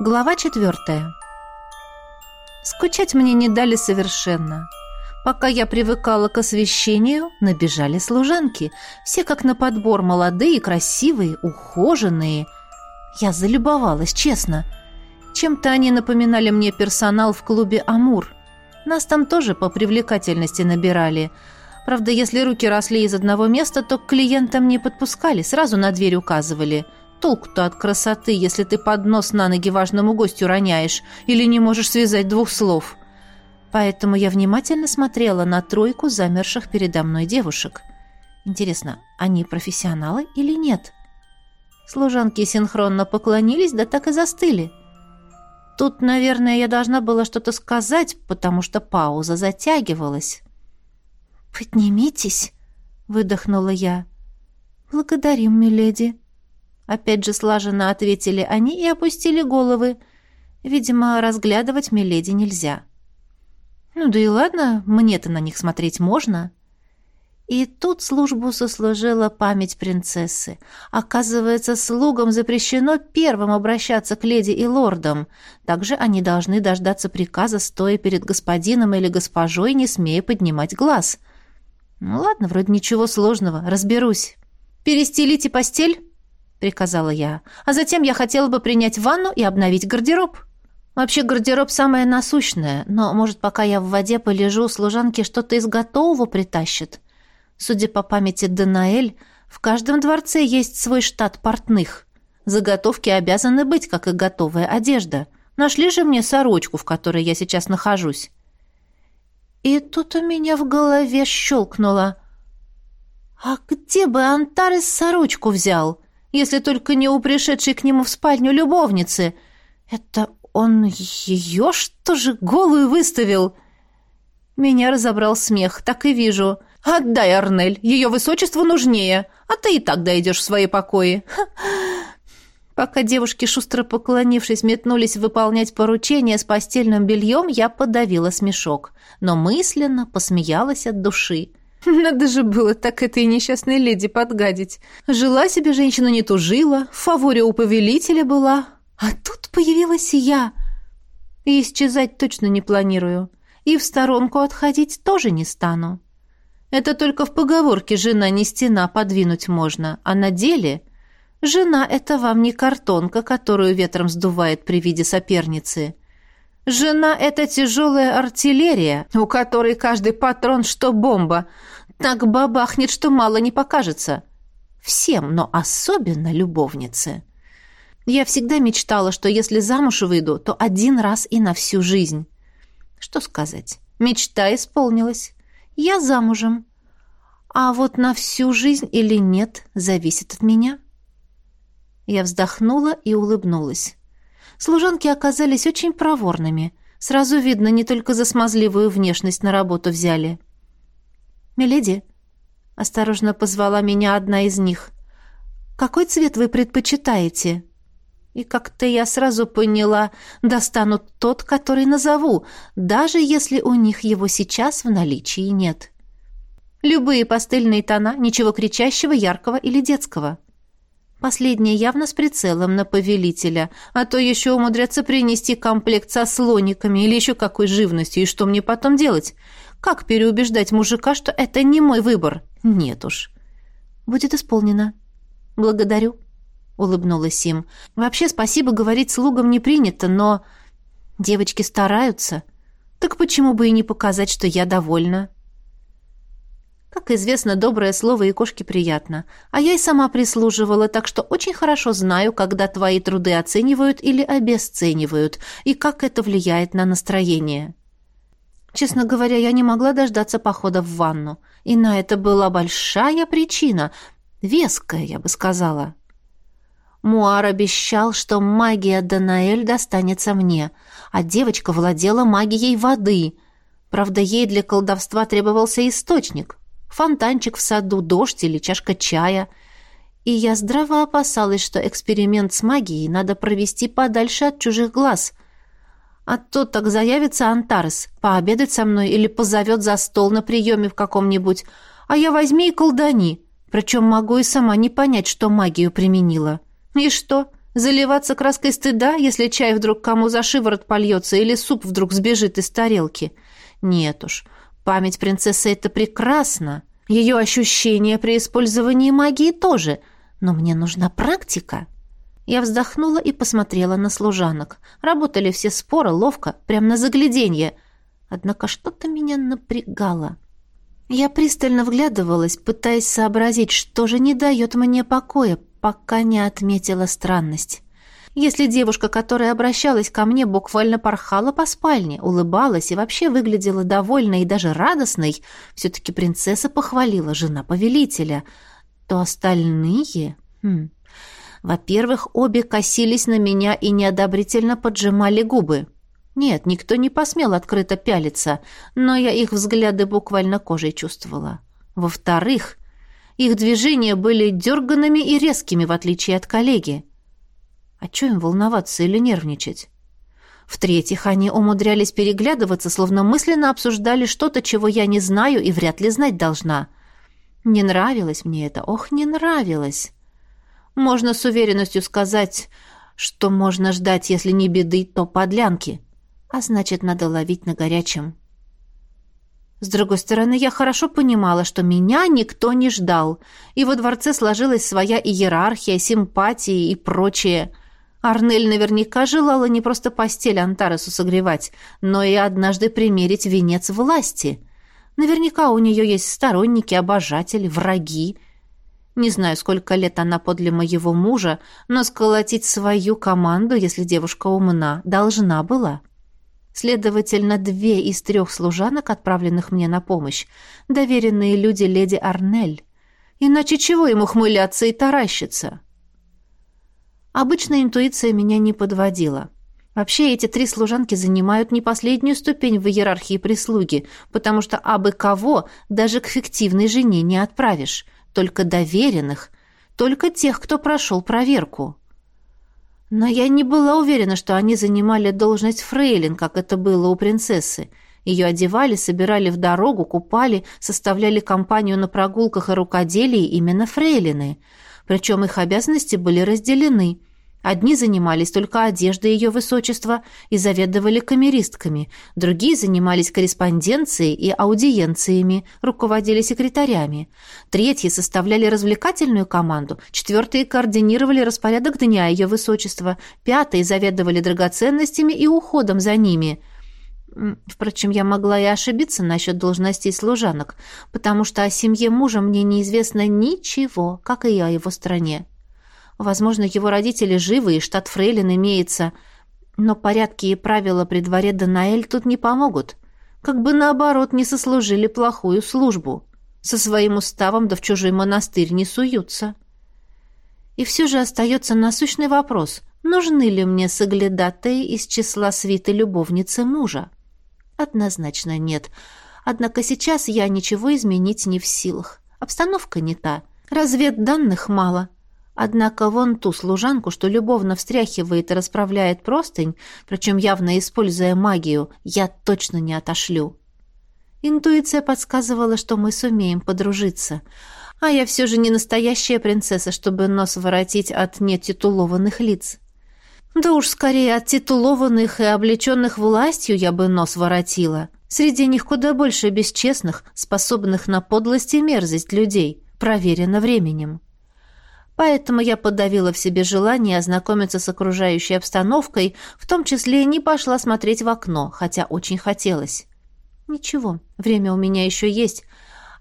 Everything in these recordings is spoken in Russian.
Глава четвертая. Скучать мне не дали совершенно. Пока я привыкала к освещению, набежали служанки. Все как на подбор молодые, красивые, ухоженные. Я залюбовалась, честно. Чем-то они напоминали мне персонал в клубе «Амур». Нас там тоже по привлекательности набирали. Правда, если руки росли из одного места, то к клиентам не подпускали, сразу на дверь указывали – Толку-то от красоты, если ты поднос на ноги важному гостю роняешь или не можешь связать двух слов. Поэтому я внимательно смотрела на тройку замерших передо мной девушек. Интересно, они профессионалы или нет? Служанки синхронно поклонились, да так и застыли. Тут, наверное, я должна была что-то сказать, потому что пауза затягивалась. «Поднимитесь», — выдохнула я. «Благодарим, миледи», Опять же слаженно ответили они и опустили головы. Видимо, разглядывать Миледи нельзя. Ну да и ладно, мне-то на них смотреть можно. И тут службу сослужила память принцессы. Оказывается, слугам запрещено первым обращаться к леди и лордам. Также они должны дождаться приказа, стоя перед господином или госпожой, не смея поднимать глаз. Ну ладно, вроде ничего сложного, разберусь. «Перестелите постель?» — приказала я. «А затем я хотела бы принять ванну и обновить гардероб». Вообще гардероб самое насущное, но, может, пока я в воде полежу, служанки что-то из готового притащат. Судя по памяти Данаэль, в каждом дворце есть свой штат портных. Заготовки обязаны быть, как и готовая одежда. Нашли же мне сорочку, в которой я сейчас нахожусь. И тут у меня в голове щелкнуло. «А где бы Антарес сорочку взял?» Если только не у пришедшей к нему в спальню любовницы. Это он ее что же голую выставил?» Меня разобрал смех, так и вижу. «Отдай, Арнель, ее высочеству нужнее, а ты и так дойдешь в свои покои». Пока девушки, шустро поклонившись, метнулись выполнять поручение с постельным бельем, я подавила смешок, но мысленно посмеялась от души. Надо же было так этой несчастной леди подгадить. Жила себе женщина не тужила, в фаворе у повелителя была. А тут появилась я. И исчезать точно не планирую. И в сторонку отходить тоже не стану. Это только в поговорке «жена не стена» подвинуть можно, а на деле «жена — это вам не картонка, которую ветром сдувает при виде соперницы». Жена — это тяжелая артиллерия, у которой каждый патрон что бомба. Так бабахнет, что мало не покажется. Всем, но особенно любовнице. Я всегда мечтала, что если замуж выйду, то один раз и на всю жизнь. Что сказать? Мечта исполнилась. Я замужем. А вот на всю жизнь или нет, зависит от меня. Я вздохнула и улыбнулась. Служанки оказались очень проворными. Сразу видно, не только за смазливую внешность на работу взяли. «Миледи», — осторожно позвала меня одна из них, — «какой цвет вы предпочитаете?» И как-то я сразу поняла, достанут тот, который назову, даже если у них его сейчас в наличии нет. Любые пастельные тона, ничего кричащего, яркого или детского. Последнее явно с прицелом на повелителя, а то еще умудрятся принести комплект со слониками или еще какой живностью, и что мне потом делать? Как переубеждать мужика, что это не мой выбор? Нет уж. Будет исполнено. Благодарю, улыбнулась им. Вообще спасибо говорить слугам не принято, но девочки стараются. Так почему бы и не показать, что я довольна? Как известно, доброе слово и кошке приятно. А я и сама прислуживала, так что очень хорошо знаю, когда твои труды оценивают или обесценивают, и как это влияет на настроение. Честно говоря, я не могла дождаться похода в ванну. И на это была большая причина, веская, я бы сказала. Муар обещал, что магия Данаэль достанется мне, а девочка владела магией воды. Правда, ей для колдовства требовался источник, фонтанчик в саду, дождь или чашка чая. И я здраво опасалась, что эксперимент с магией надо провести подальше от чужих глаз. А то так заявится Антарес, пообедать со мной или позовет за стол на приеме в каком-нибудь, а я возьми и колдани, причем могу и сама не понять, что магию применила. И что, Заливаться краской стыда, если чай вдруг кому за шиворот польется или суп вдруг сбежит из тарелки? Нет уж, память принцессы — это прекрасно. Ее ощущения при использовании магии тоже. Но мне нужна практика. Я вздохнула и посмотрела на служанок. Работали все споры ловко, прям на загляденье. Однако что-то меня напрягало. Я пристально вглядывалась, пытаясь сообразить, что же не дает мне покоя, пока не отметила странность. Если девушка, которая обращалась ко мне, буквально порхала по спальне, улыбалась и вообще выглядела довольной и даже радостной, все-таки принцесса похвалила жена повелителя, то остальные... Хм. Во-первых, обе косились на меня и неодобрительно поджимали губы. Нет, никто не посмел открыто пялиться, но я их взгляды буквально кожей чувствовала. Во-вторых, их движения были дерганными и резкими, в отличие от коллеги. А что им волноваться или нервничать? В-третьих, они умудрялись переглядываться, словно мысленно обсуждали что-то, чего я не знаю и вряд ли знать должна. Не нравилось мне это, ох, не нравилось. Можно с уверенностью сказать, что можно ждать, если не беды, то подлянки. А значит, надо ловить на горячем. С другой стороны, я хорошо понимала, что меня никто не ждал, и во дворце сложилась своя иерархия, симпатии и прочее. Арнель наверняка желала не просто постель Антаресу согревать, но и однажды примерить венец власти. Наверняка у нее есть сторонники, обожатели, враги. Не знаю, сколько лет она подле моего мужа, но сколотить свою команду, если девушка умна, должна была. Следовательно, две из трех служанок, отправленных мне на помощь, доверенные люди леди Арнель. Иначе чего ему хмыляться и таращиться? Обычная интуиция меня не подводила. Вообще эти три служанки занимают не последнюю ступень в иерархии прислуги, потому что абы кого даже к фиктивной жене не отправишь, только доверенных, только тех, кто прошел проверку. Но я не была уверена, что они занимали должность фрейлин, как это было у принцессы. Ее одевали, собирали в дорогу, купали, составляли компанию на прогулках и рукоделии именно фрейлины. Причем их обязанности были разделены. Одни занимались только одеждой ее высочества и заведовали камеристками, другие занимались корреспонденцией и аудиенциями, руководили секретарями, третьи составляли развлекательную команду, четвертые координировали распорядок дня ее высочества, пятые заведовали драгоценностями и уходом за ними. Впрочем, я могла и ошибиться насчет должностей служанок, потому что о семье мужа мне неизвестно ничего, как и о его стране. Возможно, его родители живы, и штат Фрейлин имеется. Но порядки и правила при дворе Данаэль тут не помогут. Как бы наоборот не сослужили плохую службу. Со своим уставом да в чужой монастырь не суются. И все же остается насущный вопрос, нужны ли мне соглядатые из числа свиты любовницы мужа? Однозначно нет. Однако сейчас я ничего изменить не в силах. Обстановка не та. Разведданных мало. Однако вон ту служанку, что любовно встряхивает и расправляет простынь, причем явно используя магию, я точно не отошлю. Интуиция подсказывала, что мы сумеем подружиться. А я все же не настоящая принцесса, чтобы нос воротить от нетитулованных лиц. Да уж скорее от титулованных и облеченных властью я бы нос воротила. Среди них куда больше бесчестных, способных на подлость и мерзость людей, проверено временем. Поэтому я подавила в себе желание ознакомиться с окружающей обстановкой, в том числе не пошла смотреть в окно, хотя очень хотелось. Ничего, время у меня еще есть,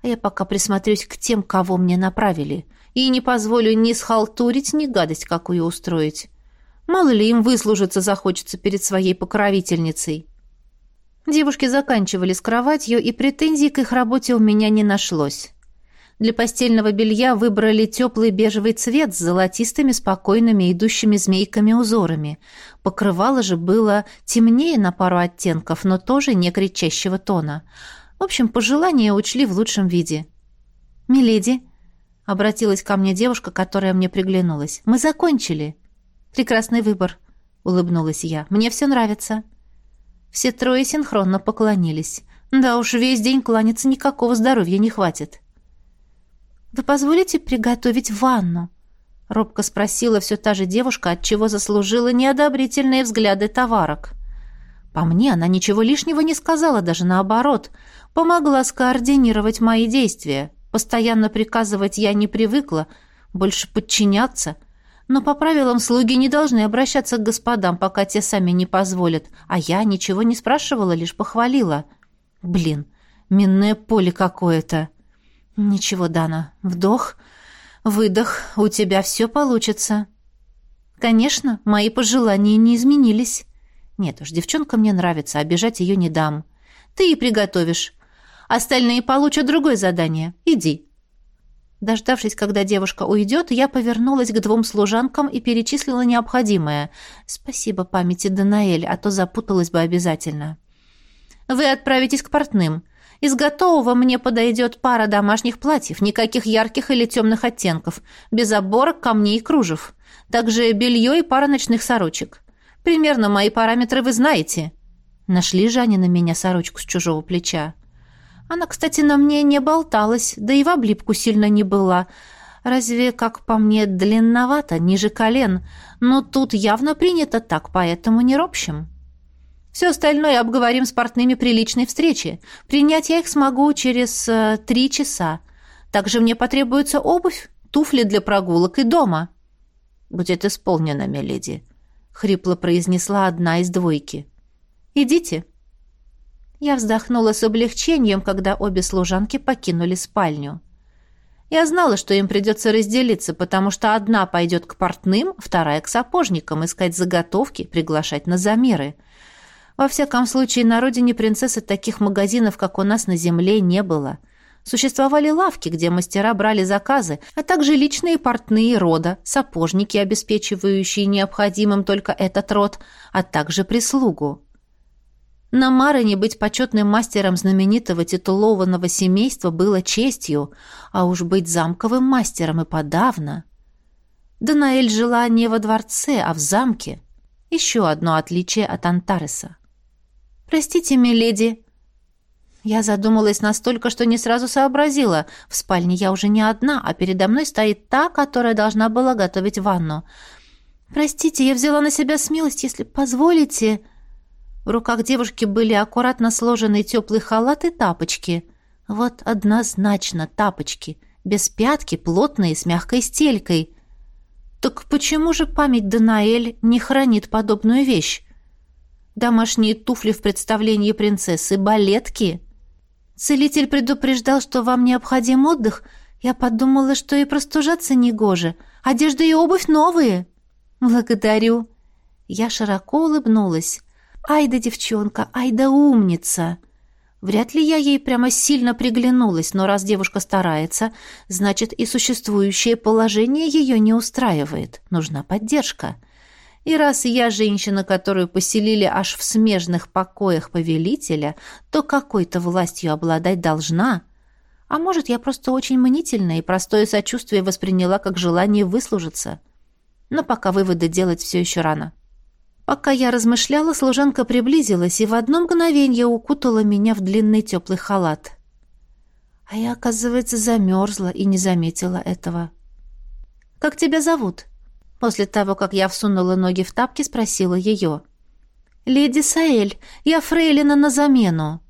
а я пока присмотрюсь к тем, кого мне направили, и не позволю ни схалтурить, ни гадость какую устроить. Мало ли им выслужиться захочется перед своей покровительницей. Девушки заканчивали с кроватью, и претензий к их работе у меня не нашлось. Для постельного белья выбрали теплый бежевый цвет с золотистыми, спокойными, идущими змейками узорами. Покрывало же было темнее на пару оттенков, но тоже не кричащего тона. В общем, пожелания учли в лучшем виде. «Миледи», — обратилась ко мне девушка, которая мне приглянулась, — «мы закончили». «Прекрасный выбор», — улыбнулась я. «Мне все нравится». Все трое синхронно поклонились. «Да уж, весь день кланяться никакого здоровья не хватит». «Вы позволите приготовить ванну?» Робко спросила все та же девушка, от чего заслужила неодобрительные взгляды товарок. По мне она ничего лишнего не сказала, даже наоборот. Помогла скоординировать мои действия. Постоянно приказывать я не привыкла, больше подчиняться. Но по правилам слуги не должны обращаться к господам, пока те сами не позволят. А я ничего не спрашивала, лишь похвалила. Блин, минное поле какое-то. Ничего, Дана, вдох, выдох, у тебя все получится. Конечно, мои пожелания не изменились. Нет уж, девчонка мне нравится, обижать ее не дам. Ты и приготовишь. Остальные получат другое задание. Иди. Дождавшись, когда девушка уйдет, я повернулась к двум служанкам и перечислила необходимое. Спасибо памяти Данаэль, а то запуталась бы обязательно. Вы отправитесь к портным. Из готового мне подойдет пара домашних платьев, никаких ярких или темных оттенков, без оборок, камней и кружев. Также белье и пара ночных сорочек. Примерно мои параметры вы знаете. Нашли Жанне на меня сорочку с чужого плеча. Она, кстати, на мне не болталась, да и в облипку сильно не была. Разве, как по мне, длинновато, ниже колен. Но тут явно принято так, поэтому не ропщим. Все остальное обговорим с портными при личной встрече. Принять я их смогу через э, три часа. Также мне потребуется обувь, туфли для прогулок и дома. Будет исполнено, миледи, хрипло произнесла одна из двойки. Идите. Я вздохнула с облегчением, когда обе служанки покинули спальню. Я знала, что им придется разделиться, потому что одна пойдет к портным, вторая к сапожникам, искать заготовки, приглашать на замеры. Во всяком случае, на родине принцессы таких магазинов, как у нас на земле, не было. Существовали лавки, где мастера брали заказы, а также личные портные рода, сапожники, обеспечивающие необходимым только этот род, а также прислугу. На Марине быть почетным мастером знаменитого титулованного семейства было честью, а уж быть замковым мастером и подавно. Данаэль жила не во дворце, а в замке. Еще одно отличие от Антареса. «Простите, миледи». Я задумалась настолько, что не сразу сообразила. В спальне я уже не одна, а передо мной стоит та, которая должна была готовить ванну. «Простите, я взяла на себя смелость, если позволите...» В руках девушки были аккуратно сложенные теплый халат и тапочки. Вот однозначно тапочки. Без пятки, плотные, с мягкой стелькой. Так почему же память Данаэль не хранит подобную вещь? Домашние туфли в представлении принцессы, балетки. Целитель предупреждал, что вам необходим отдых. Я подумала, что и простужаться негоже. Одежда и обувь новые. Благодарю. Я широко улыбнулась. «Ай да девчонка, ай да умница!» Вряд ли я ей прямо сильно приглянулась, но раз девушка старается, значит и существующее положение ее не устраивает. Нужна поддержка. И раз я женщина, которую поселили аж в смежных покоях повелителя, то какой-то властью обладать должна. А может, я просто очень мнительна и простое сочувствие восприняла как желание выслужиться. Но пока выводы делать все еще рано. Пока я размышляла, служанка приблизилась и в одно мгновение укутала меня в длинный теплый халат. А я, оказывается, замерзла и не заметила этого. «Как тебя зовут?» После того, как я всунула ноги в тапки, спросила ее. «Леди Саэль, я фрейлина на замену».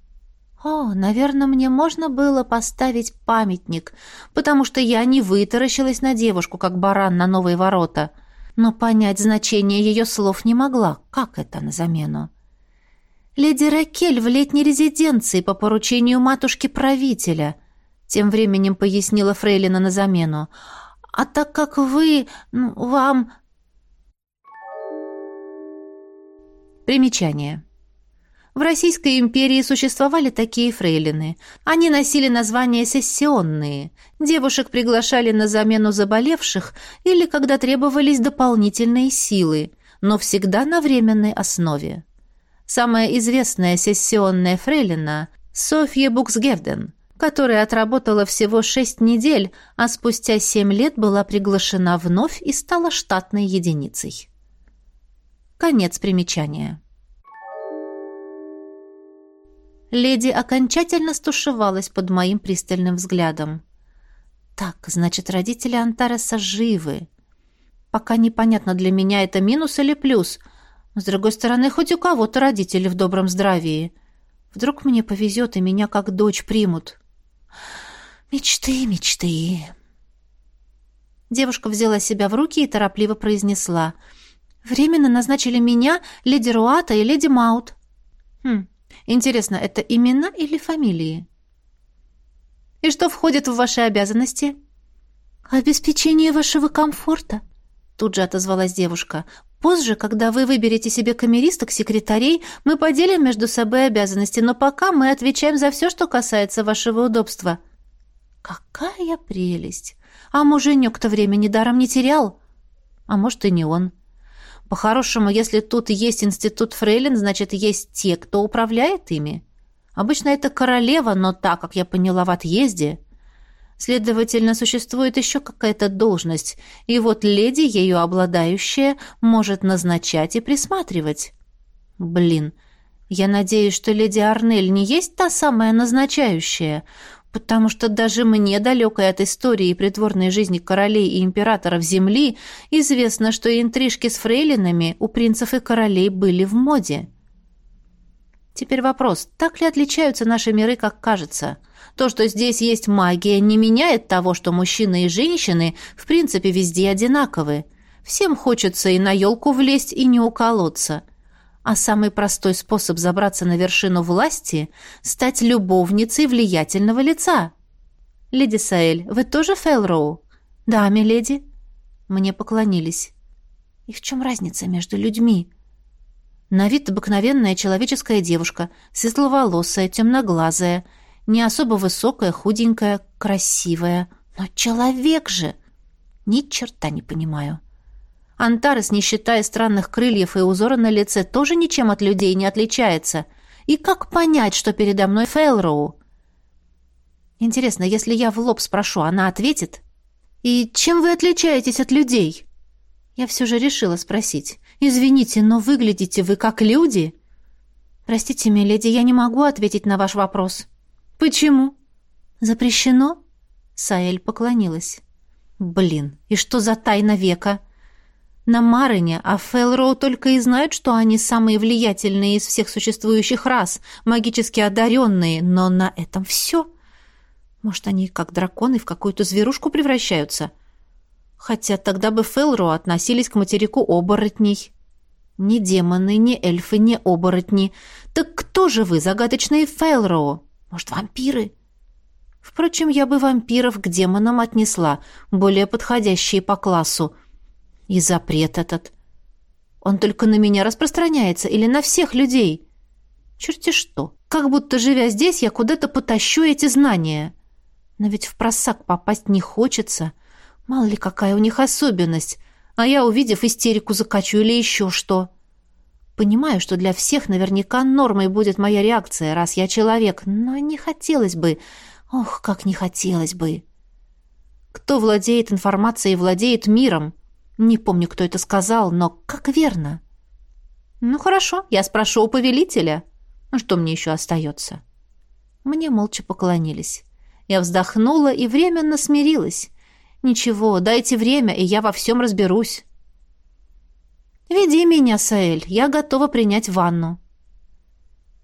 «О, наверное, мне можно было поставить памятник, потому что я не вытаращилась на девушку, как баран на новые ворота» но понять значение ее слов не могла. Как это на замену? «Леди Ракель в летней резиденции по поручению матушки-правителя», тем временем пояснила Фрейлина на замену. «А так как вы... Ну, вам...» Примечание. В Российской империи существовали такие фрейлины. Они носили название «сессионные». Девушек приглашали на замену заболевших или когда требовались дополнительные силы, но всегда на временной основе. Самая известная сессионная фрейлина – Софья Буксгевден, которая отработала всего шесть недель, а спустя семь лет была приглашена вновь и стала штатной единицей. Конец примечания. Леди окончательно стушевалась под моим пристальным взглядом. «Так, значит, родители Антареса живы. Пока непонятно для меня, это минус или плюс. С другой стороны, хоть у кого-то родители в добром здравии. Вдруг мне повезет, и меня как дочь примут. Мечты, мечты. Девушка взяла себя в руки и торопливо произнесла. «Временно назначили меня, леди Руата и леди Маут». «Хм, интересно, это имена или фамилии?» «И что входит в ваши обязанности?» «Обеспечение вашего комфорта», — тут же отозвалась девушка. «Позже, когда вы выберете себе камеристок, секретарей, мы поделим между собой обязанности, но пока мы отвечаем за все, что касается вашего удобства». «Какая прелесть! А муженек-то времени даром не терял. А может, и не он. По-хорошему, если тут есть институт фрейлин, значит, есть те, кто управляет ими. Обычно это королева, но так, как я поняла, в отъезде. Следовательно, существует еще какая-то должность, и вот леди, ею обладающая, может назначать и присматривать. Блин, я надеюсь, что леди Арнель не есть та самая назначающая потому что даже мне, далекой от истории и придворной жизни королей и императоров Земли, известно, что интрижки с фрейлинами у принцев и королей были в моде. Теперь вопрос, так ли отличаются наши миры, как кажется? То, что здесь есть магия, не меняет того, что мужчины и женщины в принципе везде одинаковы. Всем хочется и на елку влезть, и не уколоться – а самый простой способ забраться на вершину власти — стать любовницей влиятельного лица. «Леди Саэль, вы тоже Фэлроу?» «Да, миледи». Мне поклонились. «И в чем разница между людьми?» На вид обыкновенная человеческая девушка, светловолосая, темноглазая, не особо высокая, худенькая, красивая. Но человек же! Ни черта не понимаю. Антарес, не считая странных крыльев и узора на лице, тоже ничем от людей не отличается. И как понять, что передо мной Фейлроу? Интересно, если я в лоб спрошу, она ответит? «И чем вы отличаетесь от людей?» Я все же решила спросить. «Извините, но выглядите вы как люди?» «Простите, миледи, я не могу ответить на ваш вопрос». «Почему?» «Запрещено?» Саэль поклонилась. «Блин, и что за тайна века?» На Марине, а Фелроу только и знают, что они самые влиятельные из всех существующих рас, магически одаренные, но на этом все. Может, они, как драконы, в какую-то зверушку превращаются? Хотя тогда бы Фелроу относились к материку оборотней. Ни демоны, ни эльфы, ни оборотни. Так кто же вы, загадочные Фелроу? Может, вампиры? Впрочем, я бы вампиров к демонам отнесла, более подходящие по классу — и запрет этот. Он только на меня распространяется или на всех людей? Черти что. Как будто, живя здесь, я куда-то потащу эти знания. Но ведь в просак попасть не хочется. Мало ли, какая у них особенность. А я, увидев истерику, закачу или еще что. Понимаю, что для всех наверняка нормой будет моя реакция, раз я человек, но не хотелось бы... Ох, как не хотелось бы. Кто владеет информацией, владеет миром. Не помню, кто это сказал, но как верно. Ну хорошо, я спрошу у повелителя. Ну что мне еще остается? Мне молча поклонились. Я вздохнула и временно смирилась. Ничего, дайте время, и я во всем разберусь. «Веди меня, Саэль, я готова принять ванну».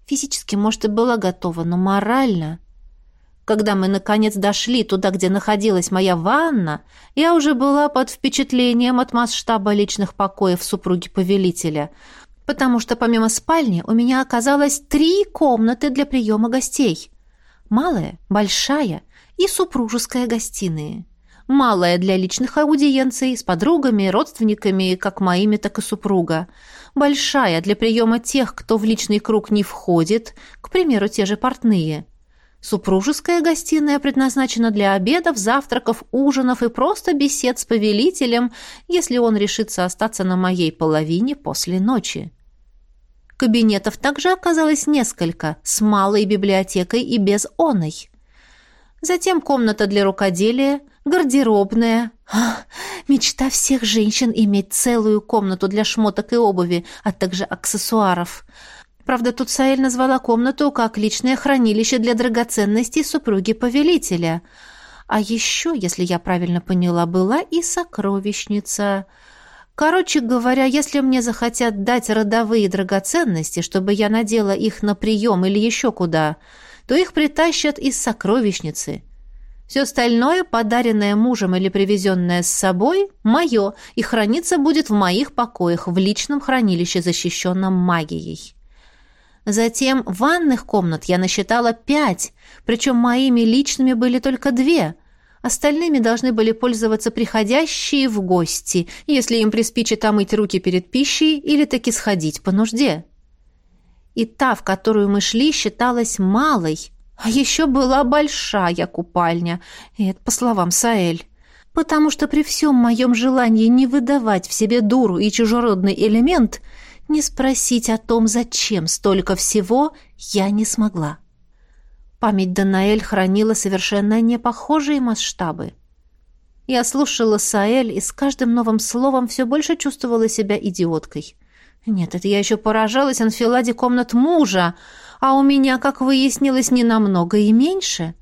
Физически, может, и была готова, но морально... Когда мы, наконец, дошли туда, где находилась моя ванна, я уже была под впечатлением от масштаба личных покоев супруги повелителя, потому что помимо спальни у меня оказалось три комнаты для приема гостей. Малая, большая и супружеская гостиные. Малая для личных аудиенций с подругами, родственниками, как моими, так и супруга. Большая для приема тех, кто в личный круг не входит, к примеру, те же портные – Супружеская гостиная предназначена для обедов, завтраков, ужинов и просто бесед с повелителем, если он решится остаться на моей половине после ночи. Кабинетов также оказалось несколько, с малой библиотекой и без оной. Затем комната для рукоделия, гардеробная. Ах, мечта всех женщин иметь целую комнату для шмоток и обуви, а также аксессуаров – Правда, тут Саэль назвала комнату как личное хранилище для драгоценностей супруги повелителя. А еще, если я правильно поняла, была и сокровищница. Короче говоря, если мне захотят дать родовые драгоценности, чтобы я надела их на прием или еще куда, то их притащат из сокровищницы. Все остальное, подаренное мужем или привезенное с собой, мое, и храниться будет в моих покоях в личном хранилище, защищенном магией. Затем ванных комнат я насчитала пять, причем моими личными были только две – Остальными должны были пользоваться приходящие в гости, если им приспичит омыть руки перед пищей или таки сходить по нужде. И та, в которую мы шли, считалась малой, а еще была большая купальня, и это по словам Саэль. Потому что при всем моем желании не выдавать в себе дуру и чужеродный элемент, не спросить о том, зачем столько всего, я не смогла. Память Данаэль хранила совершенно непохожие масштабы. Я слушала Саэль и с каждым новым словом все больше чувствовала себя идиоткой. Нет, это я еще поражалась анфиладе комнат мужа, а у меня, как выяснилось, не намного и меньше.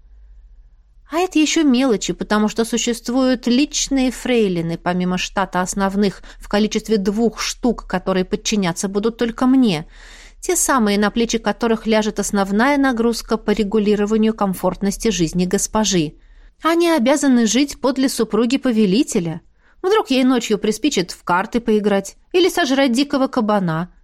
А это еще мелочи, потому что существуют личные фрейлины, помимо штата основных, в количестве двух штук, которые подчиняться будут только мне — те самые, на плечи которых ляжет основная нагрузка по регулированию комфортности жизни госпожи. Они обязаны жить подле супруги повелителя. Вдруг ей ночью приспичит в карты поиграть или сожрать дикого кабана.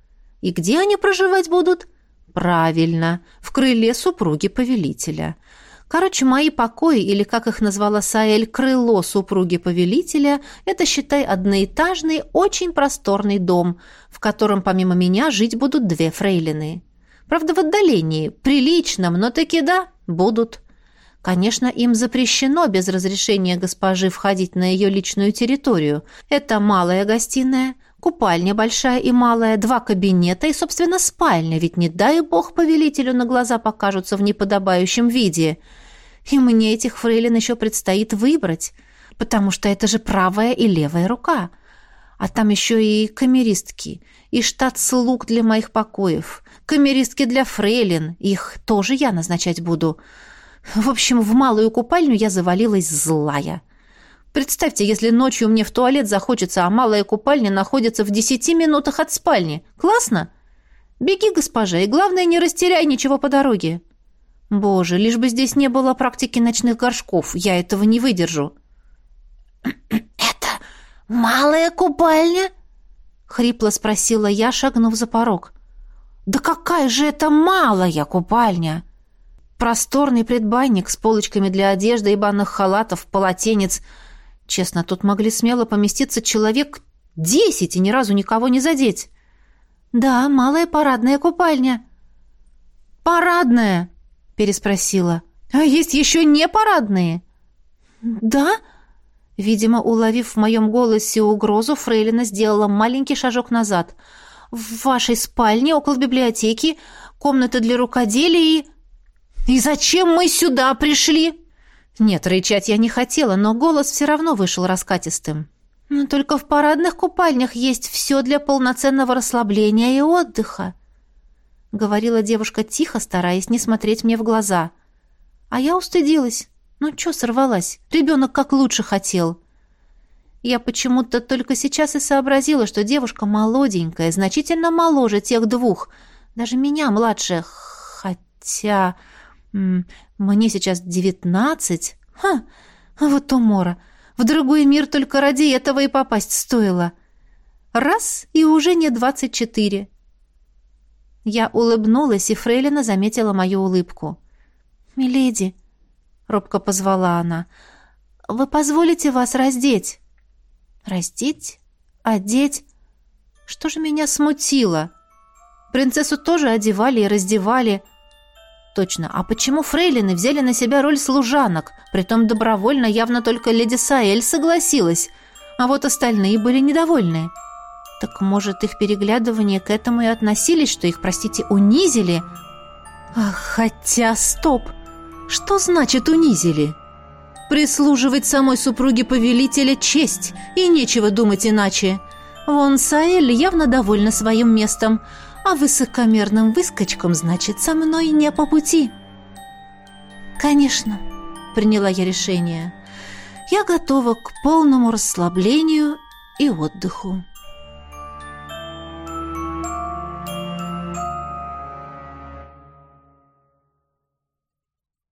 И где они проживать будут? Правильно, в крыле супруги повелителя – Короче, мои покои, или, как их назвала Саэль, крыло супруги повелителя, это, считай, одноэтажный, очень просторный дом, в котором помимо меня жить будут две фрейлины. Правда, в отдалении, приличном, но таки да, будут. Конечно, им запрещено без разрешения госпожи входить на ее личную территорию. Это малая гостиная, купальня большая и малая, два кабинета и, собственно, спальня, ведь не дай бог повелителю на глаза покажутся в неподобающем виде – и мне этих фрейлин еще предстоит выбрать, потому что это же правая и левая рука. А там еще и камеристки, и штат слуг для моих покоев, камеристки для фрейлин, их тоже я назначать буду. В общем, в малую купальню я завалилась злая. Представьте, если ночью мне в туалет захочется, а малая купальня находится в десяти минутах от спальни. Классно? Беги, госпожа, и главное, не растеряй ничего по дороге. Боже, лишь бы здесь не было практики ночных горшков, я этого не выдержу. Это малая купальня? хрипло спросила я, шагнув за порог. Да какая же это малая купальня? Просторный предбанник с полочками для одежды и банных халатов, полотенец. Честно, тут могли смело поместиться человек десять и ни разу никого не задеть. Да, малая парадная купальня. Парадная, переспросила. «А есть еще не парадные?» «Да?» Видимо, уловив в моем голосе угрозу, Фрейлина сделала маленький шажок назад. «В вашей спальне, около библиотеки, комната для рукоделия и...» «И зачем мы сюда пришли?» Нет, рычать я не хотела, но голос все равно вышел раскатистым. «Но только в парадных купальнях есть все для полноценного расслабления и отдыха», — говорила девушка тихо, стараясь не смотреть мне в глаза. А я устыдилась. Ну, чё сорвалась? Ребенок как лучше хотел. Я почему-то только сейчас и сообразила, что девушка молоденькая, значительно моложе тех двух. Даже меня младше. Хотя... Мне сейчас девятнадцать. Ха! Вот умора. В другой мир только ради этого и попасть стоило. Раз, и уже не двадцать четыре. Я улыбнулась, и Фрейлина заметила мою улыбку. «Миледи», — робко позвала она, — «вы позволите вас раздеть?» «Раздеть? Одеть? Что же меня смутило? Принцессу тоже одевали и раздевали». «Точно, а почему фрейлины взяли на себя роль служанок? Притом добровольно явно только леди Саэль согласилась, а вот остальные были недовольны». Так, может, их переглядывание к этому и относились, что их, простите, унизили? Ах, хотя, стоп! Что значит унизили? Прислуживать самой супруге повелителя честь, и нечего думать иначе. Вон Саэль явно довольна своим местом, а высокомерным выскочкам, значит, со мной не по пути. Конечно, приняла я решение. Я готова к полному расслаблению и отдыху.